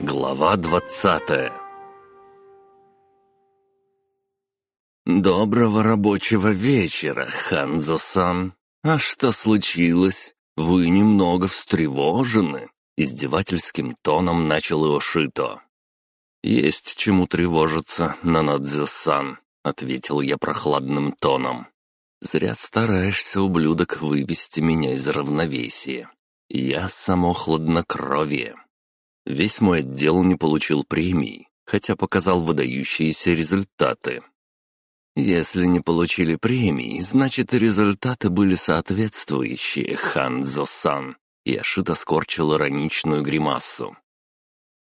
Глава двадцатая «Доброго рабочего вечера, Ханзо-сан. А что случилось? Вы немного встревожены?» Издевательским тоном начал Иошито. «Есть чему тревожиться, Нанадзе-сан», — ответил я прохладным тоном. «Зря стараешься, ублюдок, вывести меня из равновесия. Я само хладнокровие. Весь мой отдел не получил премии, хотя показал выдающиеся результаты. Если не получили премии, значит результаты были соответствующие, Ханзо-сан. Яшита скорчил ироничную гримасу.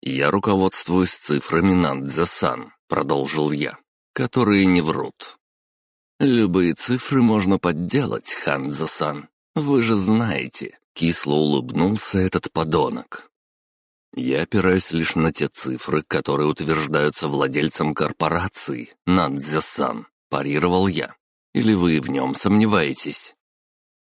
«Я руководствуюсь цифрами Нандзе-сан», — продолжил я, — «которые не врут». «Любые цифры можно подделать, Ханзо-сан. Вы же знаете», — кисло улыбнулся этот подонок. «Я опираюсь лишь на те цифры, которые утверждаются владельцем корпорации, Нандзе-сан», — парировал я. «Или вы в нем сомневаетесь?»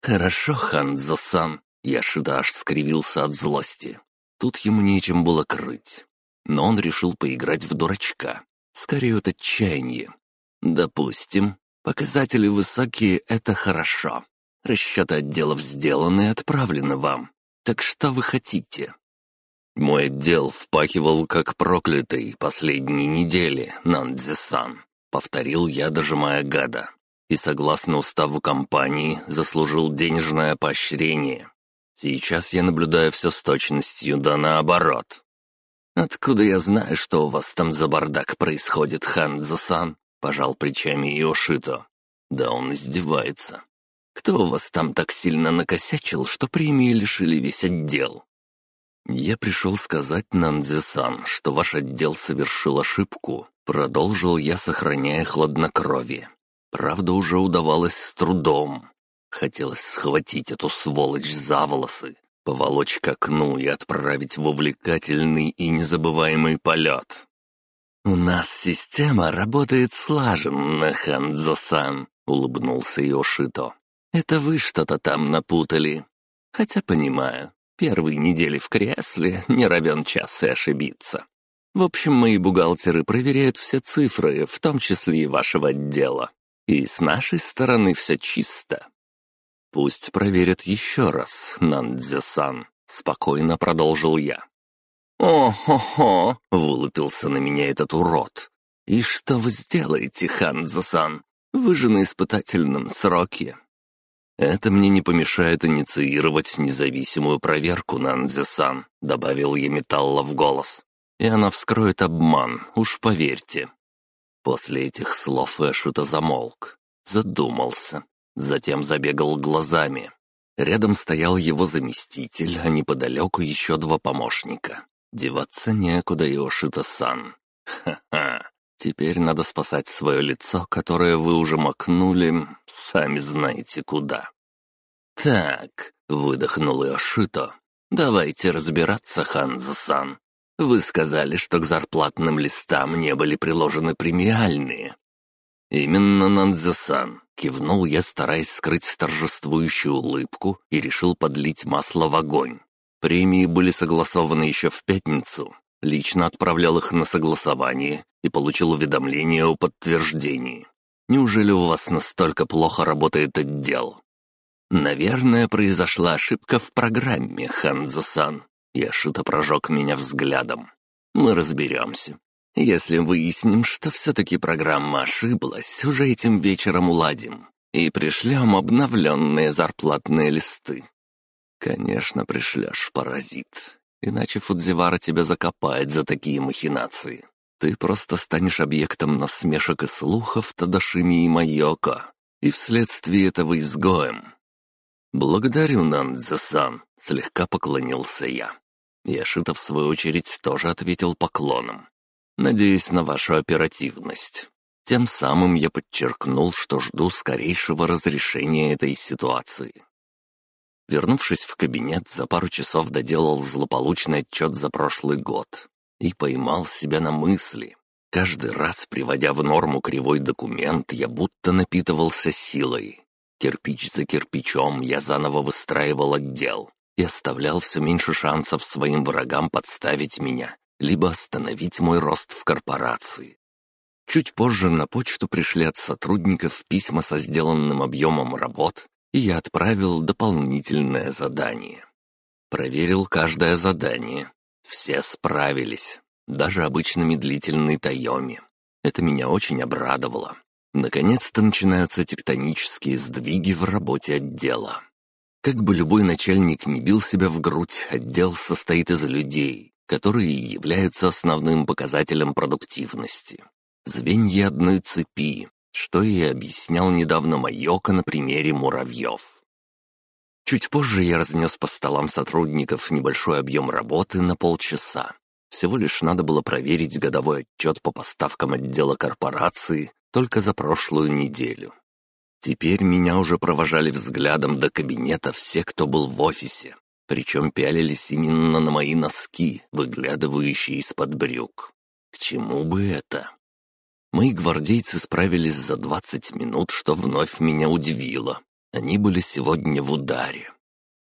«Хорошо, Ханзо-сан», — Яшида аж скривился от злости. Тут ему нечем было крыть. Но он решил поиграть в дурачка. Скорее от отчаяния. Допустим, показатели высокие — это хорошо. Расчеты отделов сделаны и отправлены вам. Так что вы хотите? Мой отдел впахивал как проклятый последние недели, Нандзи-сан. Повторил я, дожимая гада. И согласно уставу компании, заслужил денежное поощрение. Сейчас я наблюдаю все с точностью, да наоборот. «Откуда я знаю, что у вас там за бардак происходит, Ханзо-сан?» — пожал плечами Иошито. «Да он издевается. Кто у вас там так сильно накосячил, что премии лишили весь отдел?» «Я пришел сказать, Нандзе-сан, что ваш отдел совершил ошибку», — продолжил я, сохраняя хладнокровие. Правда, уже удавалось с трудом. Хотелось схватить эту сволочь за волосы, поволочь к окну и отправить в увлекательный и незабываемый полет. «У нас система работает слаженно, Ханзо-сан», — улыбнулся Йошито. «Это вы что-то там напутали. Хотя понимаю, первые недели в кресле не равен час и ошибиться. В общем, мои бухгалтеры проверяют все цифры, в том числе и вашего отдела. И с нашей стороны все чисто. «Пусть проверят еще раз, Нандзе-сан», — спокойно продолжил я. «О-хо-хо!» — вылупился на меня этот урод. «И что вы сделаете, Ханзо-сан? Вы же на испытательном сроке». «Это мне не помешает инициировать независимую проверку, Нандзе-сан», — добавил я металла в голос. «И она вскроет обман, уж поверьте». После этих слов Эшута замолк, задумался, Затем забегал глазами. Рядом стоял его заместитель, а неподалеку еще два помощника. Деваться некуда, Йошита-сан. Ха-ха. Теперь надо спасать свое лицо, которое вы уже макнули, сами знаете куда. «Так», — выдохнул Йошито, — «давайте разбираться, Ханзо-сан. Вы сказали, что к зарплатным листам не были приложены премиальные». «Именно, Нандзе-сан. Кивнул я, стараясь скрыть торжествующую улыбку, и решил подлить масло в огонь. Премии были согласованы еще в пятницу. Лично отправлял их на согласование и получил уведомление о подтверждении. Неужели у вас настолько плохо работает отдел? Наверное, произошла ошибка в программе, Ханзо-сан. Яшита прожег меня взглядом. Мы разберемся. Если выясним, что все-таки программа ошиблась, уже этим вечером уладим и пришлем обновленные зарплатные листы. Конечно, пришлешь, паразит. Иначе Фудзивара тебя закопает за такие махинации. Ты просто станешь объектом насмешек и слухов Тадашими и Майоко, и вследствие этого изгоем. «Благодарю, Нандзе-сан», — слегка поклонился я. Яшита, в свою очередь, тоже ответил поклоном. Надеюсь на вашу оперативность. Тем самым я подчеркнул, что жду скорейшего разрешения этой ситуации. Вернувшись в кабинет, за пару часов доделал злополучный отчет за прошлый год и поймал себя на мысли. Каждый раз, приводя в норму кривой документ, я будто напитывался силой. Кирпич за кирпичом я заново выстраивал отдел и оставлял все меньше шансов своим врагам подставить меня либо остановить мой рост в корпорации. Чуть позже на почту пришли от сотрудников письма со сделанным объемом работ, и я отправил дополнительное задание. Проверил каждое задание. Все справились, даже обычно медлительный Тайоми. Это меня очень обрадовало. Наконец-то начинаются тектонические сдвиги в работе отдела. Как бы любой начальник не бил себя в грудь, отдел состоит из людей, которые являются основным показателем продуктивности. Звенья одной цепи, что и объяснял недавно Майока на примере муравьев. Чуть позже я разнес по столам сотрудников небольшой объем работы на полчаса. Всего лишь надо было проверить годовой отчет по поставкам отдела корпорации только за прошлую неделю. Теперь меня уже провожали взглядом до кабинета все, кто был в офисе, причем пялились именно на мои носки, выглядывающие из-под брюк. К чему бы это? Мои гвардейцы справились за 20 минут, что вновь меня удивило. Они были сегодня в ударе.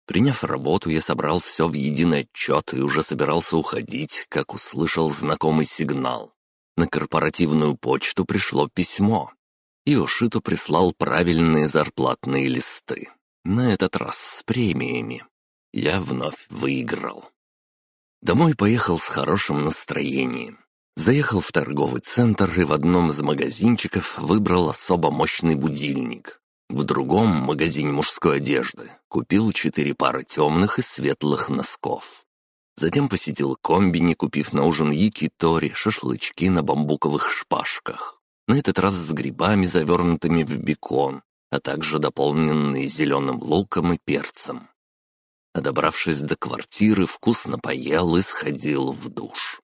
Приняв работу, я собрал все в единый отчет и уже собирался уходить, как услышал знакомый сигнал. На корпоративную почту пришло письмо. Иошито прислал правильные зарплатные листы. На этот раз с премиями. Я вновь выиграл. Домой поехал с хорошим настроением. Заехал в торговый центр и в одном из магазинчиков выбрал особо мощный будильник. В другом магазине мужской одежды купил четыре пары темных и светлых носков. Затем посетил комбини, купив на ужин якитори, шашлычки на бамбуковых шпажках. На этот раз с грибами, завернутыми в бекон, а также дополненные зеленым луком и перцем. А добравшись до квартиры, вкусно поел и сходил в душ.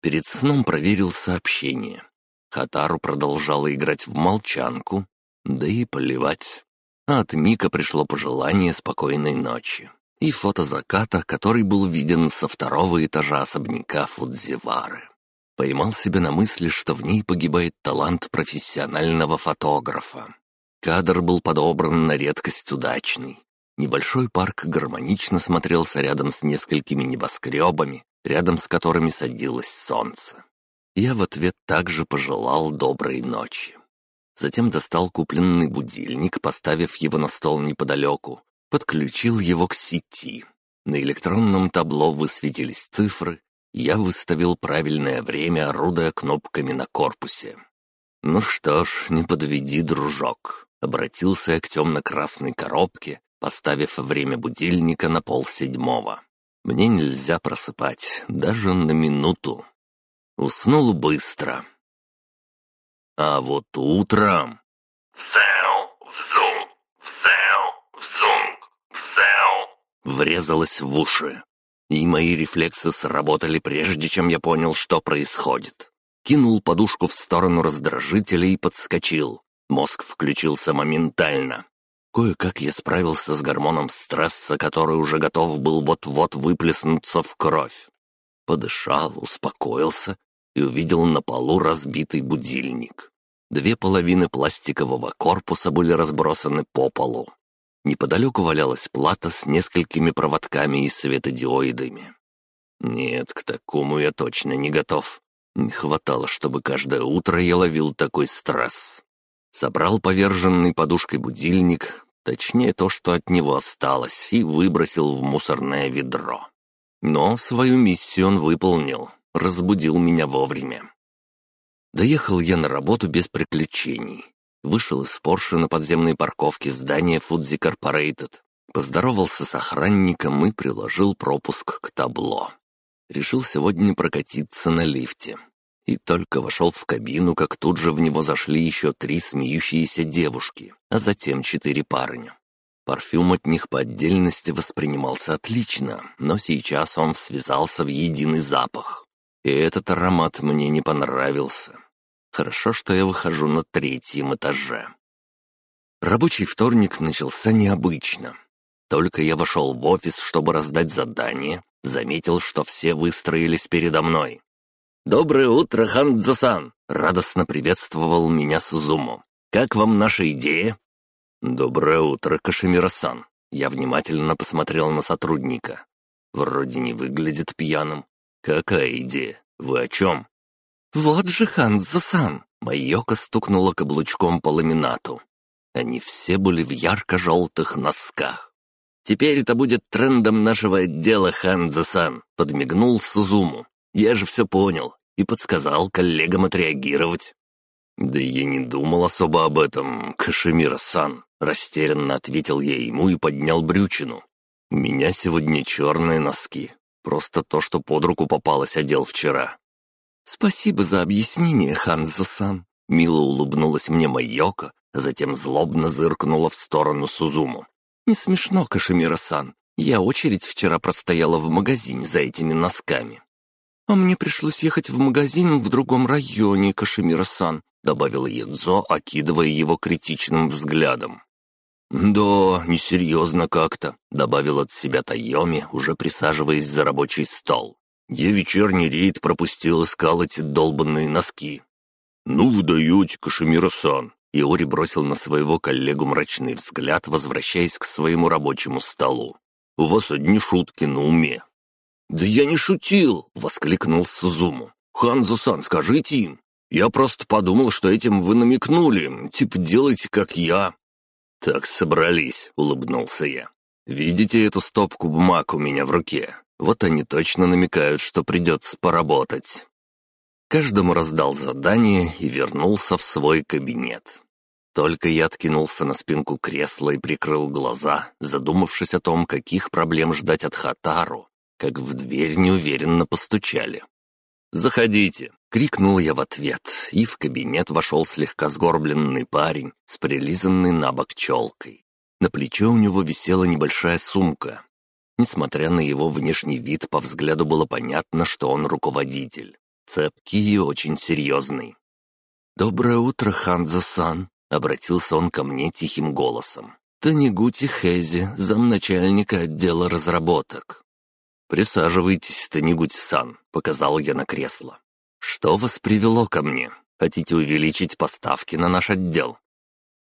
Перед сном проверил сообщение. Хатару продолжала играть в молчанку, да и поливать. А от Мика пришло пожелание спокойной ночи. И фото заката, который был виден со второго этажа особняка Фудзивары. Поймал себя на мысли, что в ней погибает талант профессионального фотографа. Кадр был подобран на редкость удачный. Небольшой парк гармонично смотрелся рядом с несколькими небоскребами, рядом с которыми садилось солнце. Я в ответ также пожелал доброй ночи. Затем достал купленный будильник, поставив его на стол неподалеку, подключил его к сети. На электронном табло высветились цифры, я выставил правильное время, орудуя кнопками на корпусе. «Ну что ж, не подведи, дружок», — обратился я к темно-красной коробке, поставив время будильника на полседьмого. Мне нельзя просыпать, даже на минуту. Уснул быстро. А вот утром... «Всел, взум, всел, взунг, всел...» Врезалось в уши. И мои рефлексы сработали, прежде чем я понял, что происходит. Кинул подушку в сторону раздражителя и подскочил. Мозг включился моментально. Кое-как я справился с гормоном стресса, который уже готов был вот-вот выплеснуться в кровь. Подышал, успокоился и увидел на полу разбитый будильник. Две половины пластикового корпуса были разбросаны по полу. Неподалеку валялась плата с несколькими проводками и светодиоидами. Нет, к такому я точно не готов. Не хватало, чтобы каждое утро я ловил такой стресс. Собрал поверженный подушкой будильник, Точнее, то, что от него осталось, и выбросил в мусорное ведро. Но свою миссию он выполнил, разбудил меня вовремя. Доехал я на работу без приключений. Вышел из Порше на подземной парковке здания Фудзи Корпорейтед, поздоровался с охранником и приложил пропуск к табло. Решил сегодня прокатиться на лифте. И только вошел в кабину, как тут же в него зашли еще три смеющиеся девушки, а затем четыре парня. Парфюм от них по отдельности воспринимался отлично, но сейчас он связался в единый запах. И этот аромат мне не понравился. Хорошо, что я выхожу на третьем этаже. Рабочий вторник начался необычно. Только я вошел в офис, чтобы раздать задание, заметил, что все выстроились передо мной. «Доброе утро, Хандзасан!» — радостно приветствовал меня Сузуму. «Как вам наша идея?» «Доброе утро, Кашемира-сан!» Я внимательно посмотрел на сотрудника. Вроде не выглядит пьяным. «Какая идея? Вы о чем?» «Вот же Ханзо-сан!» Майока стукнула каблучком по ламинату. Они все были в ярко-желтых носках. «Теперь это будет трендом нашего отдела, Ханзо-сан», — подмигнул Сузуму. «Я же все понял и подсказал коллегам отреагировать». «Да я не думал особо об этом, Кашемира-сан», — растерянно ответил я ему и поднял брючину. «У меня сегодня черные носки. Просто то, что под руку попалось, одел вчера». «Спасибо за объяснение, Ханзо-сан», — мило улыбнулась мне Майока, затем злобно зыркнула в сторону Сузуму. «Не смешно, Кашемира-сан. Я очередь вчера простояла в магазине за этими носками». «А мне пришлось ехать в магазин в другом районе, Кашемира-сан», добавила Ядзо, окидывая его критичным взглядом. «Да, несерьезно как-то», — добавил от себя Тайоми, уже присаживаясь за рабочий стол. «Я вечерний рейд пропустил, искал эти долбанные носки». «Ну вы даете, Кашемира-сан!» Иори бросил на своего коллегу мрачный взгляд, возвращаясь к своему рабочему столу. «У вас одни шутки на уме». «Да я не шутил!» — воскликнул Сузуму. «Ханзо-сан, скажите им, я просто подумал, что этим вы намекнули, типа делайте, как я». «Так собрались», — улыбнулся я. «Видите эту стопку бумаг у меня в руке? Вот они точно намекают, что придется поработать». Каждому раздал задание и вернулся в свой кабинет. Только я откинулся на спинку кресла и прикрыл глаза, задумавшись о том, каких проблем ждать от Хатару, как в дверь неуверенно постучали. «Заходите!» — крикнул я в ответ, и в кабинет вошел слегка сгорбленный парень с прилизанной на бок челкой. На плече у него висела небольшая сумка. Несмотря на его внешний вид, по взгляду было понятно, что он руководитель. Цепкий и очень серьезный. «Доброе утро, Ханзо-сан!» — обратился он ко мне тихим голосом. «Танигути Хэзи, замначальника отдела разработок». «Присаживайтесь, Танигути-сан», — показал я на кресло. «Что вас привело ко мне? Хотите увеличить поставки на наш отдел?»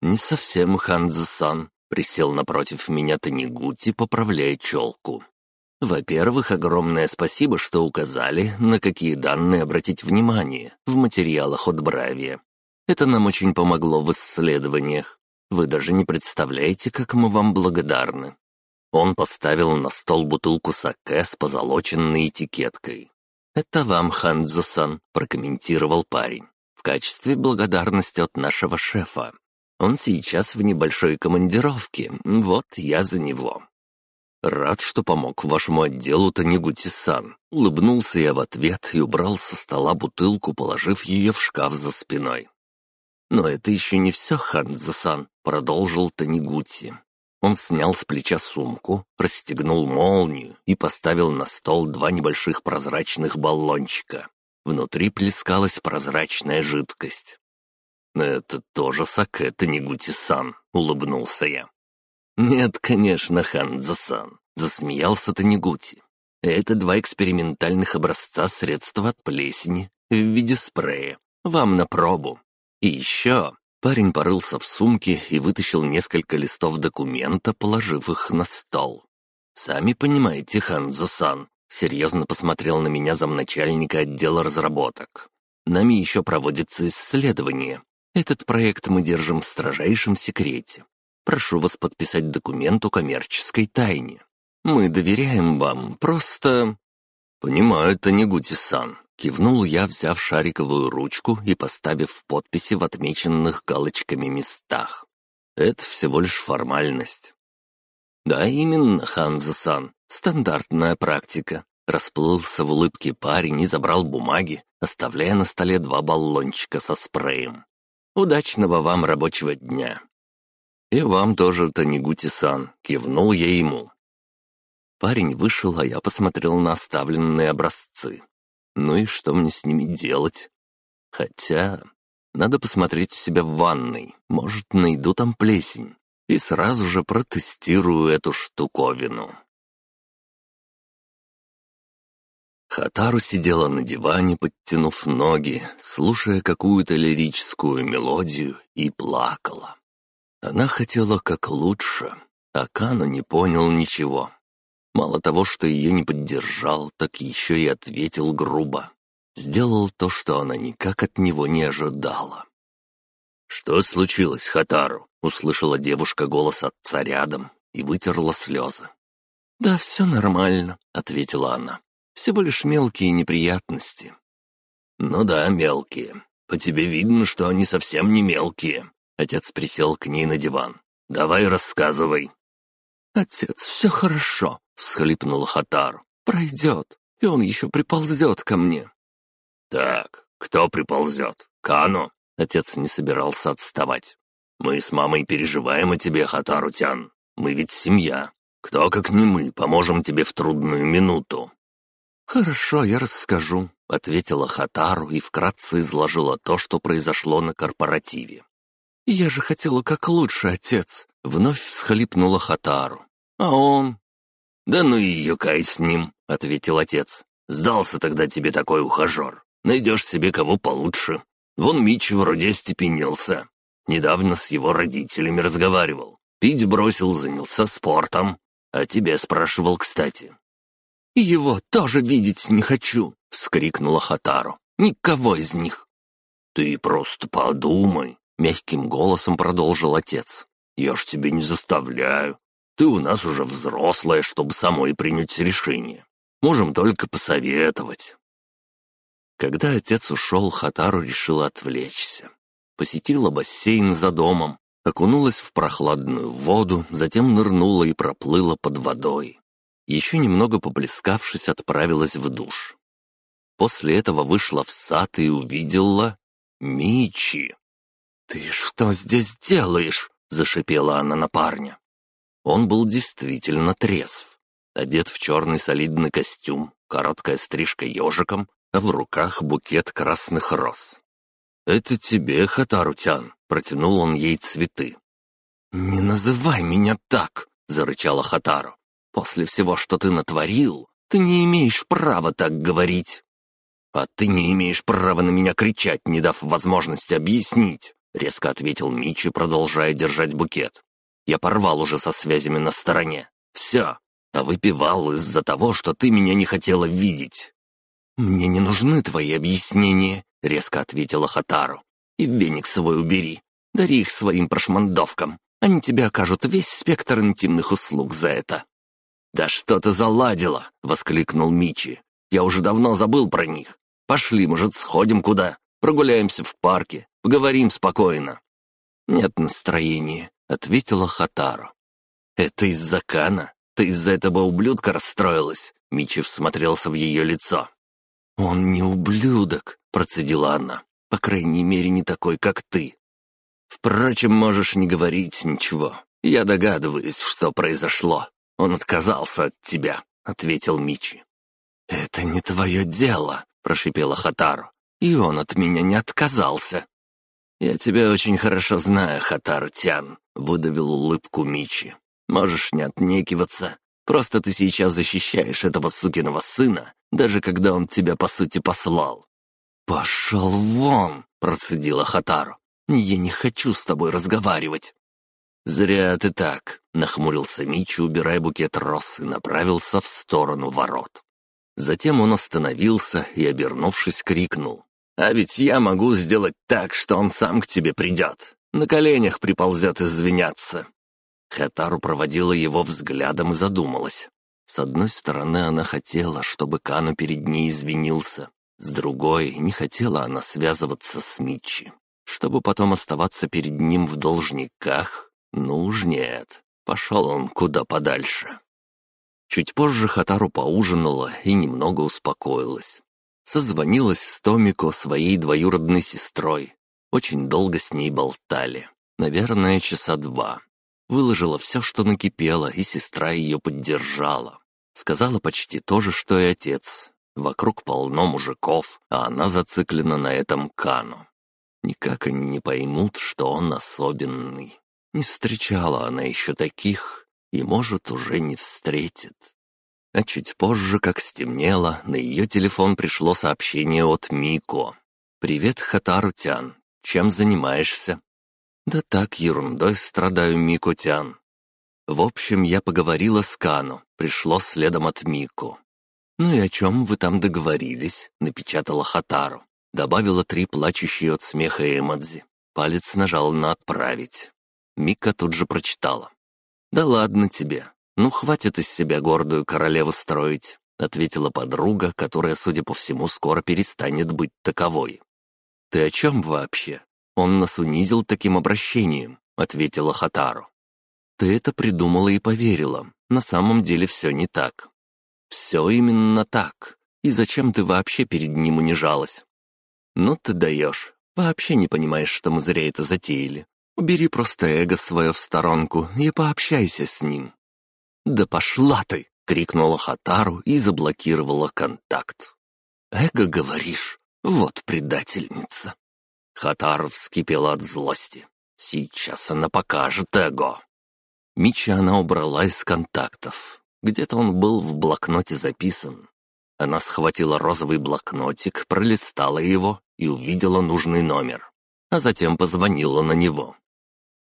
«Не совсем, Ханзу-сан», — присел напротив меня Танигути, поправляя челку. «Во-первых, огромное спасибо, что указали, на какие данные обратить внимание в материалах от Бравия. Это нам очень помогло в исследованиях. Вы даже не представляете, как мы вам благодарны. Он поставил на стол бутылку саке с позолоченной этикеткой. «Это вам, Ханзо-сан», — прокомментировал парень. «В качестве благодарности от нашего шефа. Он сейчас в небольшой командировке, вот я за него». «Рад, что помог вашему отделу Танигути-сан», — улыбнулся я в ответ и убрал со стола бутылку, положив ее в шкаф за спиной. «Но это еще не все, Ханзо-сан», — продолжил Танигути. Он снял с плеча сумку, расстегнул молнию и поставил на стол два небольших прозрачных баллончика. Внутри плескалась прозрачная жидкость. «Это тоже саке Танигути-сан», — улыбнулся я. «Нет, конечно, Ханзо-сан», — засмеялся Танигути. «Это два экспериментальных образца средства от плесени в виде спрея. Вам на пробу. И еще Парень порылся в сумке и вытащил несколько листов документа, положив их на стол. «Сами понимаете, Ханзо-сан», — серьезно посмотрел на меня замначальника отдела разработок. «Нами еще проводится исследование. Этот проект мы держим в строжайшем секрете. Прошу вас подписать документ о коммерческой тайне. Мы доверяем вам, просто...» «Понимаю, это не Гути-сан», Кивнул я, взяв шариковую ручку и поставив подписи в отмеченных галочками местах. Это всего лишь формальность. Да, именно, Ханзо-сан, стандартная практика. Расплылся в улыбке парень и забрал бумаги, оставляя на столе два баллончика со спреем. Удачного вам рабочего дня. И вам тоже, Танигути-сан, кивнул я ему. Парень вышел, а я посмотрел на оставленные образцы. Ну и что мне с ними делать? Хотя, надо посмотреть у себя в ванной. Может, найду там плесень. И сразу же протестирую эту штуковину. Хатару сидела на диване, подтянув ноги, слушая какую-то лирическую мелодию, и плакала. Она хотела как лучше, а Кану не понял ничего. Мало того, что ее не поддержал, так еще и ответил грубо. Сделал то, что она никак от него не ожидала. «Что случилось, Хатару?» — услышала девушка голос отца рядом и вытерла слезы. «Да все нормально», — ответила она. «Всего лишь мелкие неприятности». «Ну да, мелкие. По тебе видно, что они совсем не мелкие». Отец присел к ней на диван. «Давай рассказывай». «Отец, все хорошо», — всхлипнула Хатар. «Пройдет, и он еще приползет ко мне». «Так, кто приползет? Кано?» Отец не собирался отставать. «Мы с мамой переживаем о тебе, Хатарутян. Мы ведь семья. Кто, как не мы, поможем тебе в трудную минуту?» «Хорошо, я расскажу», — ответила Хатару и вкратце изложила то, что произошло на корпоративе. «Я же хотела как лучше, отец», — вновь всхлипнула Хатару. «А он...» «Да ну и юкай с ним», — ответил отец. «Сдался тогда тебе такой ухажер. Найдешь себе кого получше. Вон Мич вроде остепенился. Недавно с его родителями разговаривал. Пить бросил, занялся спортом. А тебя спрашивал, кстати». «Его тоже видеть не хочу», — вскрикнула Хатару. «Никого из них». «Ты просто подумай», — мягким голосом продолжил отец. «Я ж тебе не заставляю. Ты у нас уже взрослая, чтобы самой принять решение. Можем только посоветовать». Когда отец ушел, Хатару решила отвлечься. Посетила бассейн за домом, окунулась в прохладную воду, затем нырнула и проплыла под водой. Еще немного поплескавшись, отправилась в душ. После этого вышла в сад и увидела Мичи. «Ты что здесь делаешь?» — зашипела она на парня. Он был действительно трезв. Одет в черный солидный костюм, короткая стрижка ежиком, а в руках букет красных роз. «Это тебе, Хатарутян», — протянул он ей цветы. «Не называй меня так!» — зарычала Хатару. «После всего, что ты натворил, ты не имеешь права так говорить». «А ты не имеешь права на меня кричать, не дав возможности объяснить», — резко ответил Мичи, продолжая держать букет. Я порвал уже со связями на стороне. Все. А выпивал из-за того, что ты меня не хотела видеть». «Мне не нужны твои объяснения», — резко ответила Хатару. «И веник свой убери. Дари их своим прошмандовкам. Они тебе окажут весь спектр интимных услуг за это». «Да что ты заладила!» — воскликнул Мичи. «Я уже давно забыл про них. Пошли, может, сходим куда? Прогуляемся в парке, поговорим спокойно». «Нет настроения. — ответила Хатару. «Это из-за Кана? Ты из-за этого ублюдка расстроилась?» Мичи всмотрелся в ее лицо. «Он не ублюдок», — процедила она. «По крайней мере, не такой, как ты. Впрочем, можешь не говорить ничего. Я догадываюсь, что произошло. Он отказался от тебя», — ответил Мичи. «Это не твое дело», — прошипела Хатару. «И он от меня не отказался». «Я тебя очень хорошо знаю, Хатару Тян», — выдавил улыбку Мичи. «Можешь не отнекиваться. Просто ты сейчас защищаешь этого сукиного сына, даже когда он тебя, по сути, послал». «Пошел вон!» — процедила Хатару. «Я не хочу с тобой разговаривать». «Зря ты так», — нахмурился Мичи, убирая букет роз и направился в сторону ворот. Затем он остановился и, обернувшись, крикнул. А ведь я могу сделать так, что он сам к тебе придет. На коленях приползет извиняться». Хатару проводила его взглядом и задумалась. С одной стороны, она хотела, чтобы Кану перед ней извинился. С другой, не хотела она связываться с Мичи. Чтобы потом оставаться перед ним в должниках? Ну уж нет. Пошел он куда подальше. Чуть позже Хатару поужинала и немного успокоилась созвонилась с Томико, своей двоюродной сестрой. Очень долго с ней болтали. Наверное, часа два. Выложила все, что накипело, и сестра ее поддержала. Сказала почти то же, что и отец. Вокруг полно мужиков, а она зациклена на этом Кану. Никак они не поймут, что он особенный. Не встречала она еще таких, и, может, уже не встретит. А чуть позже, как стемнело, на ее телефон пришло сообщение от Мико. «Привет, Хатару-тян. Чем занимаешься?» «Да так, ерундой страдаю, Мико-тян». В общем, я поговорила с Кану, пришло следом от Мику. «Ну и о чем вы там договорились?» — напечатала Хатару. Добавила три плачущие от смеха эмодзи. Палец нажал на «отправить». Мика тут же прочитала. «Да ладно тебе. Ну, хватит из себя гордую королеву строить», — ответила подруга, которая, судя по всему, скоро перестанет быть таковой. «Ты о чем вообще? Он нас унизил таким обращением», — ответила Хатару. «Ты это придумала и поверила. На самом деле все не так». «Все именно так. И зачем ты вообще перед ним унижалась?» «Ну ты даешь. Вообще не понимаешь, что мы зря это затеяли. Убери просто эго свое в сторонку и пообщайся с ним». «Да пошла ты!» — крикнула Хатару и заблокировала контакт. «Эго, говоришь? Вот предательница!» Хатару вскипела от злости. «Сейчас она покажет эго!» Мича она убрала из контактов. Где-то он был в блокноте записан. Она схватила розовый блокнотик, пролистала его и увидела нужный номер. А затем позвонила на него.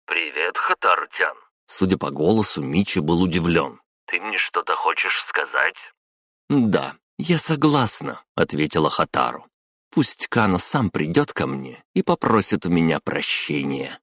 «Привет, Хатарутян». Судя по голосу, Мичи был удивлен. «Ты мне что-то хочешь сказать?» «Да, я согласна», — ответила Хатару. «Пусть Кано сам придет ко мне и попросит у меня прощения».